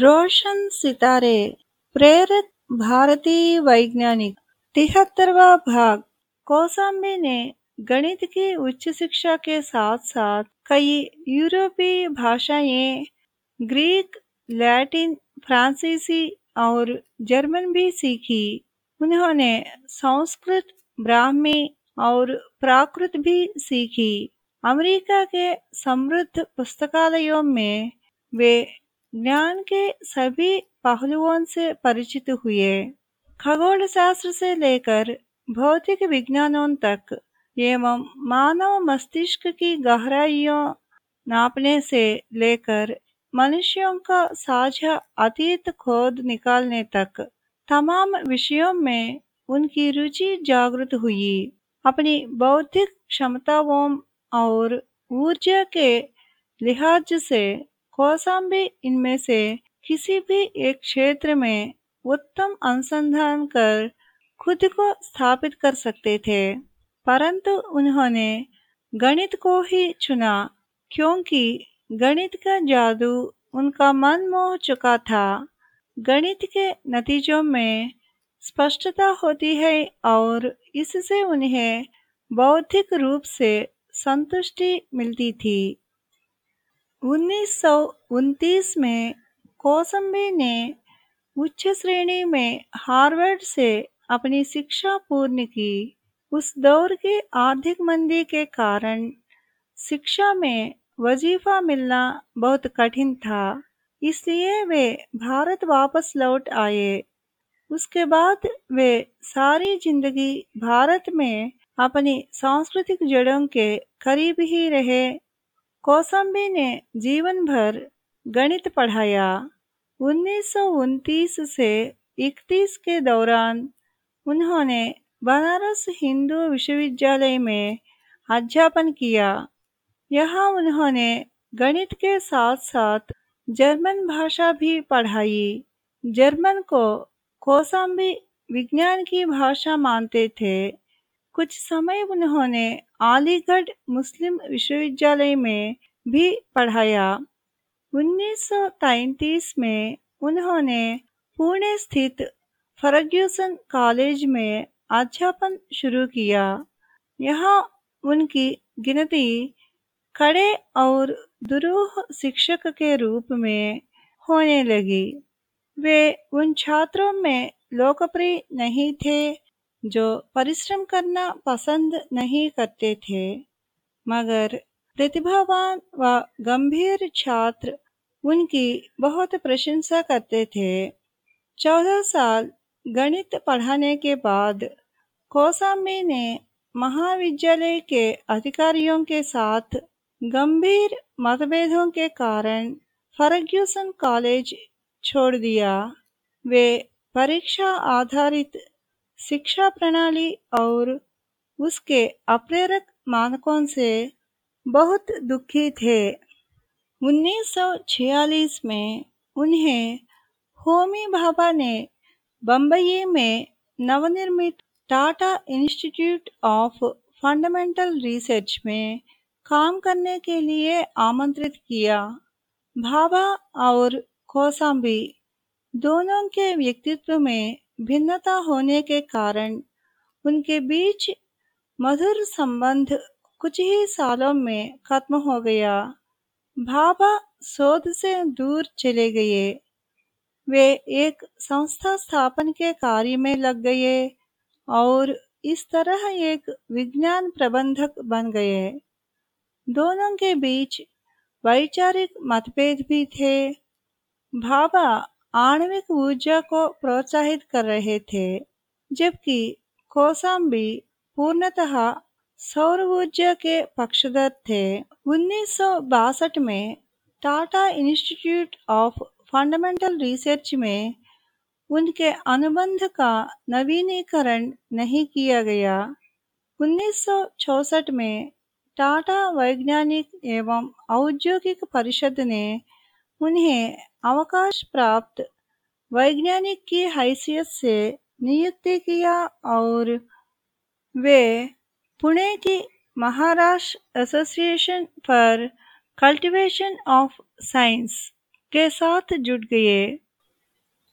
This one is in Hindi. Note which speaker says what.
Speaker 1: रोशन सितारे, प्रेरित भारतीय वैज्ञानिक, तिहत्तरवा भाग, कौसाम्बी ने गणित की उच्च शिक्षा के साथ साथ कई यूरोपीय भाषाएँ, ग्रीक, लैटिन, फ्रांसीसी और जर्मन भी सीखी। उन्होंने संस्कृत, ब्राह्मी और प्राकृत भी सीखी। अमेरिका के समृद्ध पुस्तकालयों में वे ज्ञान के सभी पहलुओं से परिचित हुए। खगोल शास्त्र से लेकर भौतिक विज्ञानों तक एवं मानव मस्तिष्क की गहराइयों नापने से लेकर मनुष्यों का साझा अतीत खोद निकालने तक तमाम विषयों में उनकी रुचि जागृत हुई। अपनी बौद्धिक क्षमताओं और ऊर्जा के लिहाज से कौसाम्बी इनमें से किसी भी एक क्षेत्र में उत्तम अनुसंधान कर खुद को स्थापित कर सकते थे। परंतु उन्होंने गणित को ही चुना, क्योंकि गणित का जादू उनका मन मोह चुका था। गणित के नतीजों में स्पष्टता होती है और इससे उन्हें बौद्धिक रूप से संतुष्टि मिलती थी। उन्नीस में कौसम्बी ने उच्च श्रेणी में हार्वर्ड से अपनी शिक्षा पूर्ण की। उस दौर की आर्थिक मंदी के कारण शिक्षा में वजीफा मिलना बहुत कठिन था, इसलिए वे भारत वापस लौट आए। उसके बाद वे सारी ज़िंदगी भारत में अपनी सांस्कृतिक जड़ों के करीब ही रहे। कौसम्बी ने जीवन भर गणित पढ़ाया। उन्नीस से इकतीस के दौरान उन्होंने बनारस हिंदू विश्वविद्यालय में अध्यापन किया। यहाँ उन्होंने गणित के साथ साथ जर्मन भाषा भी पढ़ाई। जर्मन को कौसाम्बी विज्ञान की भाषा मानते थे। कुछ समय उन्होंने अलीगढ़ मुस्लिम विश्वविद्यालय में भी पढ़ाया। 1933 में उन्होंने पुणे स्थित फर्ग्यूसन कॉलेज में अध्यापन शुरू किया। यहाँ उनकी गिनती कड़े और दुरूह शिक्षक के रूप में होने लगी। वे उन छात्रों में लोकप्रिय नहीं थे, जो परिश्रम करना पसंद नहीं करते थे। मगर प्रतिभावान व गंभीर छात्र उनकी बहुत प्रशंसा करते थे। चौदह साल गणित पढ़ाने के बाद कौसामी ने महाविद्यालय के अधिकारियों के साथ गंभीर मतभेदों के कारण फर्ग्यूसन कॉलेज छोड़ दिया। वे परीक्षा आधारित शिक्षा प्रणाली और उसके अप्रेरक मानकों से बहुत दुखी थे। 1946 में उन्हें होमी भाभा ने बम्बई में नवनिर्मित Tata institute of fundamental research में काम करने के लिए आमंत्रित किया। भाभा और कौसाम्बी दोनों के व्यक्तित्व में भिन्नता होने के कारण उनके बीच मधुर संबंध कुछ ही सालों में खत्म हो गया। भाभा शोध से दूर चले गए। वे एक संस्था स्थापन के कार्य में लग गए और इस तरह एक विज्ञान प्रबंधक बन गए। दोनों के बीच वैचारिक मतभेद भी थे। भाभा आणविक ऊर्जा को प्रोत्साहित कर रहे थे, जबकि कौसाम्बी पूर्णतः सौर ऊर्जा के पक्षधर थे। उन्नीस सौ बासठ में Tata institute of fundamental research में उनके अनुबंध का नवीनीकरण नहीं किया गया। 1964 में टाटा वैज्ञानिक एवं औद्योगिक परिषद ने उन्हें अवकाश प्राप्त वैज्ञानिक की हैसियत से नियुक्ति किया और वे पुणे की Maharashtra association for cultivation of science के साथ जुट गए।